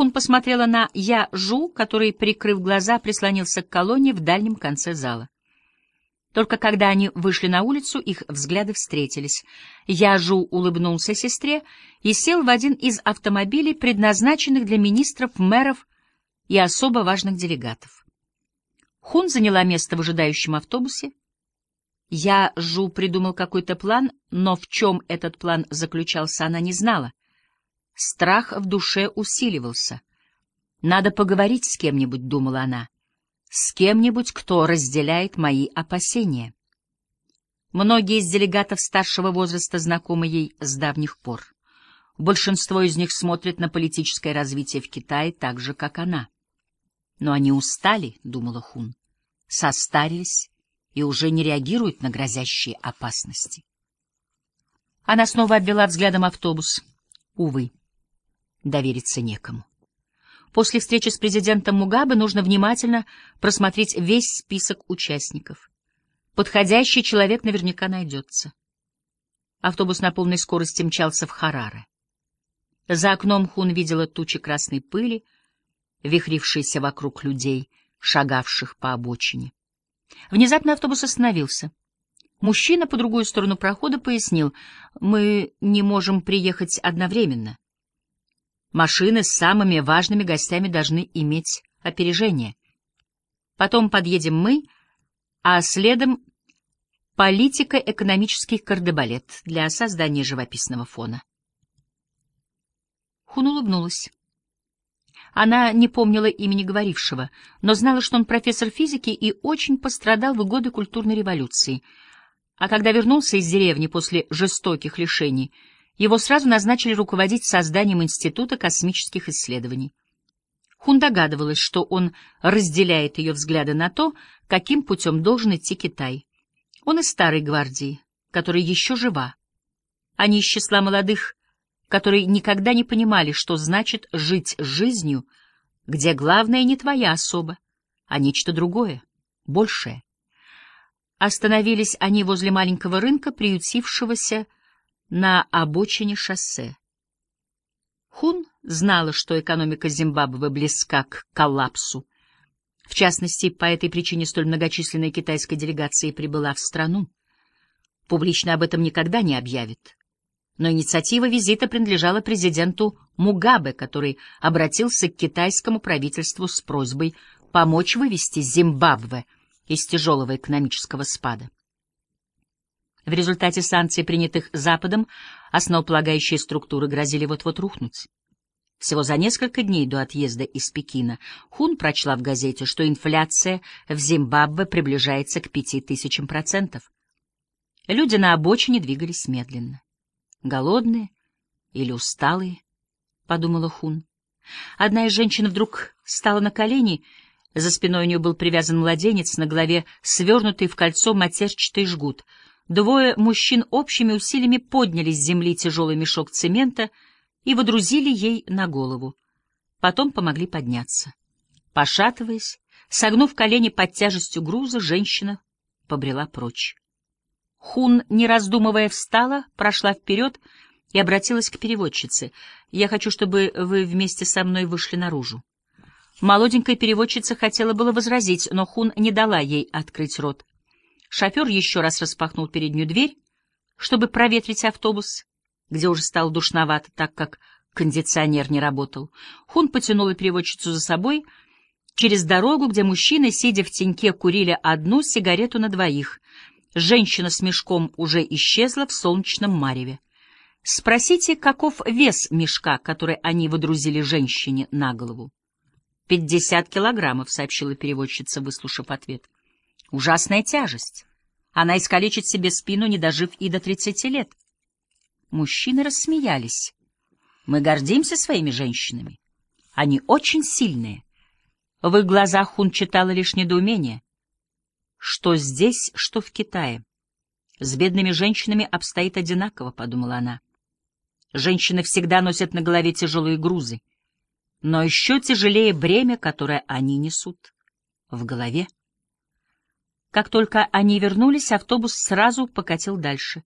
Хун посмотрела на Я Жу, который, прикрыв глаза, прислонился к колонне в дальнем конце зала. Только когда они вышли на улицу, их взгляды встретились. Яжу улыбнулся сестре и сел в один из автомобилей, предназначенных для министров, мэров и особо важных делегатов. Хун заняла место в ожидающем автобусе. Яжу придумал какой-то план, но в чем этот план заключался, она не знала. Страх в душе усиливался. «Надо поговорить с кем-нибудь», — думала она с кем-нибудь, кто разделяет мои опасения. Многие из делегатов старшего возраста знакомы ей с давних пор. Большинство из них смотрят на политическое развитие в Китае так же, как она. Но они устали, — думала Хун, — состарились и уже не реагируют на грозящие опасности. Она снова обвела взглядом автобус. Увы, довериться некому. После встречи с президентом Мугабе нужно внимательно просмотреть весь список участников. Подходящий человек наверняка найдется. Автобус на полной скорости мчался в Хараре. За окном Хун видела тучи красной пыли, вихрившиеся вокруг людей, шагавших по обочине. Внезапно автобус остановился. Мужчина по другую сторону прохода пояснил, мы не можем приехать одновременно. Машины с самыми важными гостями должны иметь опережение. Потом подъедем мы, а следом политико-экономический кардебалет для создания живописного фона. Хун улыбнулась. Она не помнила имени говорившего, но знала, что он профессор физики и очень пострадал в годы культурной революции. А когда вернулся из деревни после жестоких лишений — его сразу назначили руководить созданием Института космических исследований. Хун догадывалась, что он разделяет ее взгляды на то, каким путем должен идти Китай. Он из старой гвардии, которая еще жива. Они из числа молодых, которые никогда не понимали, что значит жить жизнью, где главное не твоя особа, а нечто другое, большее. Остановились они возле маленького рынка, приютившегося на обочине шоссе. Хун знала, что экономика Зимбабве близка к коллапсу. В частности, по этой причине столь многочисленная китайская делегация прибыла в страну. Публично об этом никогда не объявит. Но инициатива визита принадлежала президенту Мугабе, который обратился к китайскому правительству с просьбой помочь вывести Зимбабве из тяжелого экономического спада. В результате санкций, принятых Западом, основополагающие структуры грозили вот-вот рухнуть. Всего за несколько дней до отъезда из Пекина Хун прочла в газете, что инфляция в Зимбабве приближается к пяти тысячам процентов. Люди на обочине двигались медленно. Голодные или усталые, — подумала Хун. Одна из женщин вдруг стала на колени, за спиной у нее был привязан младенец, на голове свернутый в кольцо матерчатый жгут — Двое мужчин общими усилиями подняли с земли тяжелый мешок цемента и водрузили ей на голову. Потом помогли подняться. Пошатываясь, согнув колени под тяжестью груза, женщина побрела прочь. Хун, не раздумывая, встала, прошла вперед и обратилась к переводчице. «Я хочу, чтобы вы вместе со мной вышли наружу». Молоденькая переводчица хотела было возразить, но Хун не дала ей открыть рот. Шофер еще раз распахнул переднюю дверь, чтобы проветрить автобус, где уже стало душновато, так как кондиционер не работал. Хун потянула переводчицу за собой через дорогу, где мужчины, сидя в теньке, курили одну сигарету на двоих. Женщина с мешком уже исчезла в солнечном мареве. Спросите, каков вес мешка, который они водрузили женщине на голову? «Пятьдесят килограммов», — сообщила переводчица, выслушав ответ. Ужасная тяжесть. Она искалечит себе спину, не дожив и до тридцати лет. Мужчины рассмеялись. Мы гордимся своими женщинами. Они очень сильные. В их глазах Хун читала лишь недоумение. Что здесь, что в Китае. С бедными женщинами обстоит одинаково, — подумала она. Женщины всегда носят на голове тяжелые грузы, но еще тяжелее бремя, которое они несут в голове. Как только они вернулись, автобус сразу покатил дальше.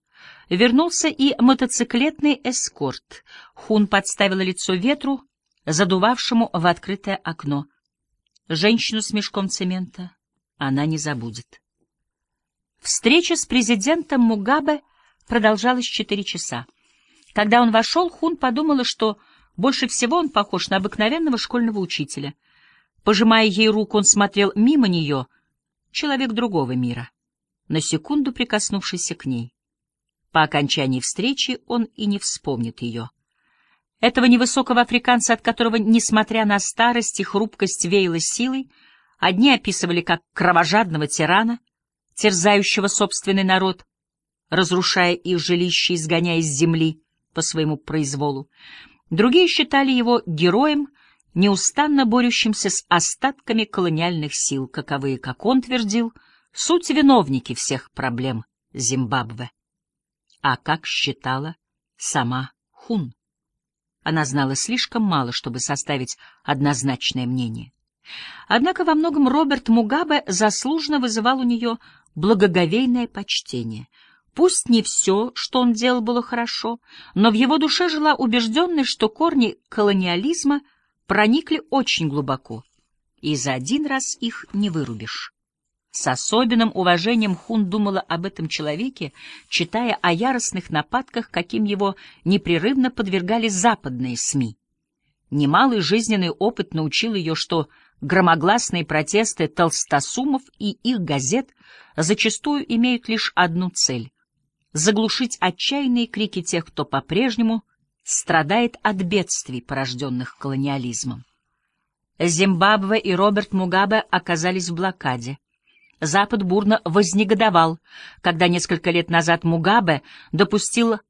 Вернулся и мотоциклетный эскорт. Хун подставила лицо ветру, задувавшему в открытое окно. Женщину с мешком цемента она не забудет. Встреча с президентом Мугабе продолжалась четыре часа. Когда он вошел, Хун подумала, что больше всего он похож на обыкновенного школьного учителя. Пожимая ей руку, он смотрел мимо нее, человек другого мира, на секунду прикоснувшийся к ней. По окончании встречи он и не вспомнит ее. Этого невысокого африканца, от которого, несмотря на старость и хрупкость, веяло силой, одни описывали как кровожадного тирана, терзающего собственный народ, разрушая их жилища, изгоняя из земли по своему произволу. Другие считали его героем, неустанно борющимся с остатками колониальных сил, каковые, как он твердил, суть виновники всех проблем Зимбабве. А как считала сама Хун? Она знала слишком мало, чтобы составить однозначное мнение. Однако во многом Роберт Мугабе заслуженно вызывал у нее благоговейное почтение. Пусть не все, что он делал, было хорошо, но в его душе жила убежденность, что корни колониализма проникли очень глубоко, и за один раз их не вырубишь. С особенным уважением Хун думала об этом человеке, читая о яростных нападках, каким его непрерывно подвергали западные СМИ. Немалый жизненный опыт научил ее, что громогласные протесты толстосумов и их газет зачастую имеют лишь одну цель — заглушить отчаянные крики тех, кто по-прежнему страдает от бедствий, порожденных колониализмом. Зимбабве и Роберт Мугабе оказались в блокаде. Запад бурно вознегодовал, когда несколько лет назад Мугабе допустил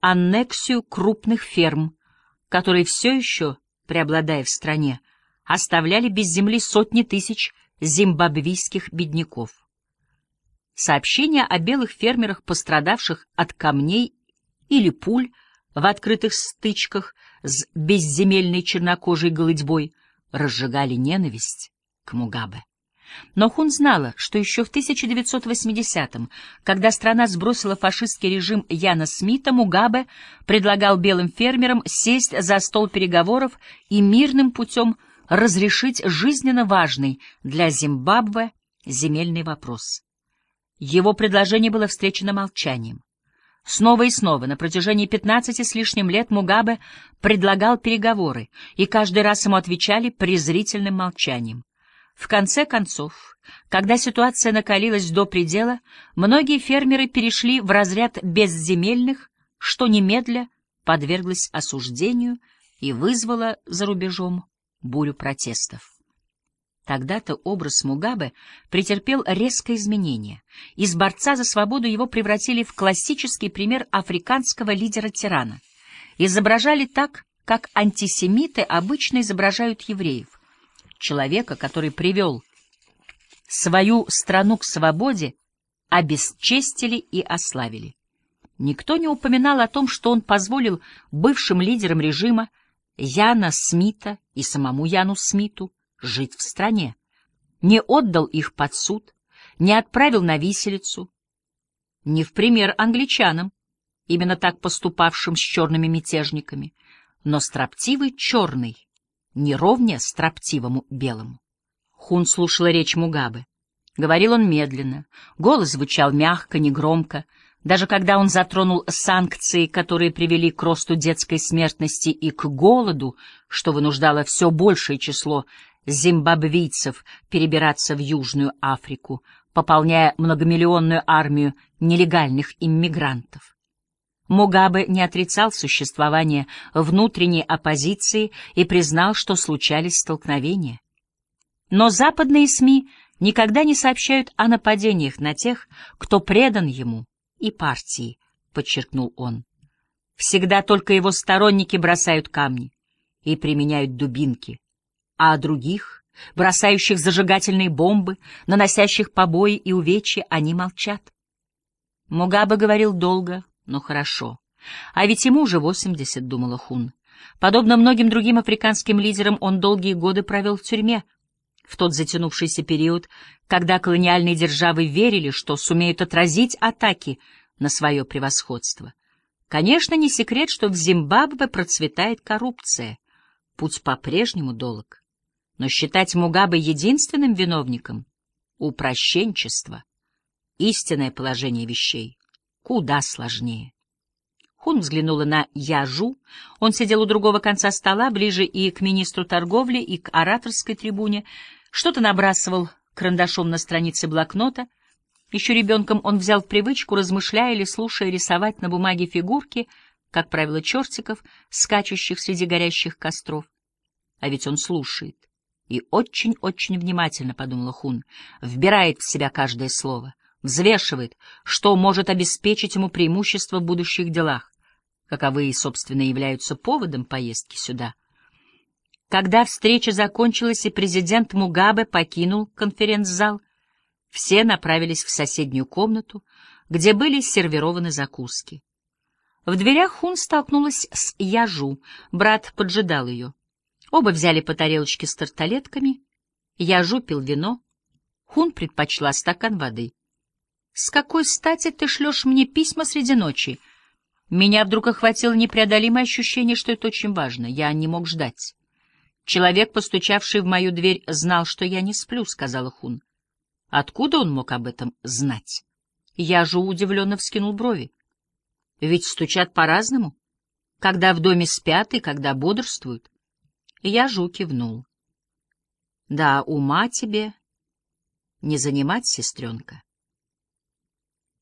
аннексию крупных ферм, которые все еще, преобладая в стране, оставляли без земли сотни тысяч зимбабвийских бедняков. Сообщения о белых фермерах, пострадавших от камней или пуль в открытых стычках с безземельной чернокожей голыдьбой, разжигали ненависть к Мугабе. Но Хун знала, что еще в 1980-м, когда страна сбросила фашистский режим Яна Смита, Мугабе предлагал белым фермерам сесть за стол переговоров и мирным путем разрешить жизненно важный для Зимбабве земельный вопрос. Его предложение было встречено молчанием. Снова и снова на протяжении 15 с лишним лет Мугабе предлагал переговоры, и каждый раз ему отвечали презрительным молчанием. В конце концов, когда ситуация накалилась до предела, многие фермеры перешли в разряд безземельных, что немедля подверглось осуждению и вызвало за рубежом бурю протестов. Тогда-то образ Мугабе претерпел резкое изменение. Из борца за свободу его превратили в классический пример африканского лидера-тирана. Изображали так, как антисемиты обычно изображают евреев человека, который привел свою страну к свободе, обесчестили и ославили. Никто не упоминал о том, что он позволил бывшим лидерам режима Яна Смита и самому Яну Смиту жить в стране, не отдал их под суд, не отправил на виселицу, не в пример англичанам, именно так поступавшим с черными мятежниками, но строптивый черный неровня строптивому белому. Хун слушала речь Мугабы. Говорил он медленно, голос звучал мягко, негромко. Даже когда он затронул санкции, которые привели к росту детской смертности и к голоду, что вынуждало все большее число зимбабвийцев перебираться в Южную Африку, пополняя многомиллионную армию нелегальных иммигрантов. Мугабе не отрицал существование внутренней оппозиции и признал, что случались столкновения. Но западные СМИ никогда не сообщают о нападениях на тех, кто предан ему и партии, подчеркнул он. Всегда только его сторонники бросают камни и применяют дубинки, а о других, бросающих зажигательные бомбы, наносящих побои и увечья, они молчат. Мугабе говорил долго, но хорошо. А ведь ему уже восемьдесят, думала Хун. Подобно многим другим африканским лидерам, он долгие годы провел в тюрьме. В тот затянувшийся период, когда колониальные державы верили, что сумеют отразить атаки на свое превосходство. Конечно, не секрет, что в Зимбабве процветает коррупция. Путь по-прежнему долг. Но считать Мугабе единственным виновником — упрощенчество. Истинное положение вещей куда сложнее. Хун взглянула на Яжу. Он сидел у другого конца стола, ближе и к министру торговли, и к ораторской трибуне. Что-то набрасывал карандашом на странице блокнота. Еще ребенком он взял в привычку, размышляя или слушая, рисовать на бумаге фигурки, как правило, чертиков, скачущих среди горящих костров. А ведь он слушает. И очень-очень внимательно, — подумала Хун, — вбирает в себя каждое слово, взвешивает, что может обеспечить ему преимущество в будущих делах, каковые, собственно, являются поводом поездки сюда. Когда встреча закончилась и президент Мугабе покинул конференц-зал, все направились в соседнюю комнату, где были сервированы закуски. В дверях Хун столкнулась с Яжу, брат поджидал ее. Оба взяли по тарелочке с тарталетками. Яжу пил вино. Хун предпочла стакан воды. «С какой стати ты шлешь мне письма среди ночи?» Меня вдруг охватило непреодолимое ощущение, что это очень важно. Я не мог ждать. «Человек, постучавший в мою дверь, знал, что я не сплю», — сказала Хун. «Откуда он мог об этом знать?» Я же удивленно вскинул брови. «Ведь стучат по-разному, когда в доме спят и когда бодрствуют». Я жу кивнул. «Да, ума тебе не занимать, сестренка».